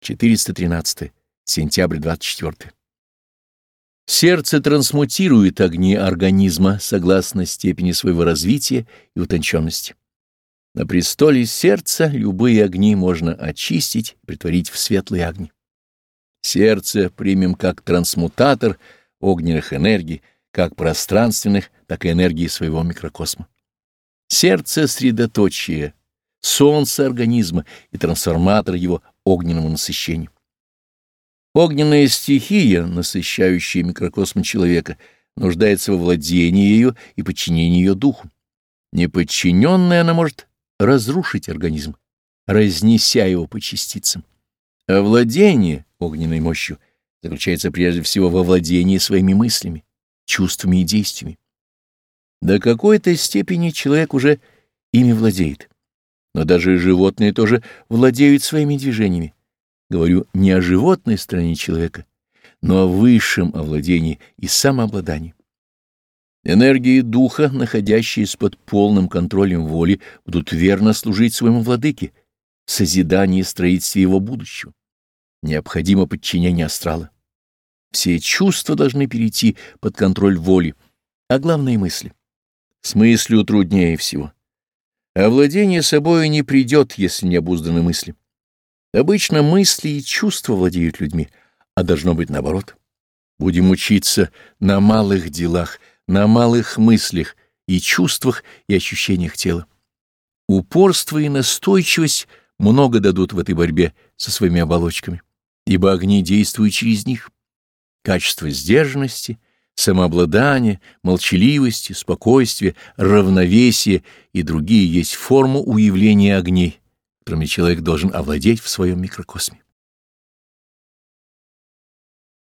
413. Сентябрь 24. Сердце трансмутирует огни организма согласно степени своего развития и утонченности. На престоле сердца любые огни можно очистить, притворить в светлые огни. Сердце примем как трансмутатор огненных энергий, как пространственных, так и энергии своего микрокосма. Сердце — средоточие, солнце организма и трансформатор его огненному насыщению. Огненная стихия, насыщающая микрокосм человека, нуждается во владении ее и подчинении ее духу. Неподчиненная она может разрушить организм, разнеся его по частицам. А владение огненной мощью заключается прежде всего во владении своими мыслями, чувствами и действиями. До какой-то степени человек уже ими владеет. Но даже животные тоже владеют своими движениями. Говорю не о животной стороне человека, но о высшем овладении и самообладании. Энергии духа, находящиеся под полным контролем воли, будут верно служить своему владыке в созидании и строительстве его будущего. Необходимо подчинение астрала. Все чувства должны перейти под контроль воли, а главные мысли. С мыслью труднее всего. Овладение собою не придет, если не обузданы мысли. Обычно мысли и чувства владеют людьми, а должно быть наоборот. Будем учиться на малых делах, на малых мыслях и чувствах и ощущениях тела. Упорство и настойчивость много дадут в этой борьбе со своими оболочками, ибо огни действуют через них. Качество сдержанности — самообладание, молчаливости, спокойствие, равновесие и другие есть форму уявления огней, которыми человек должен овладеть в своем микрокосме.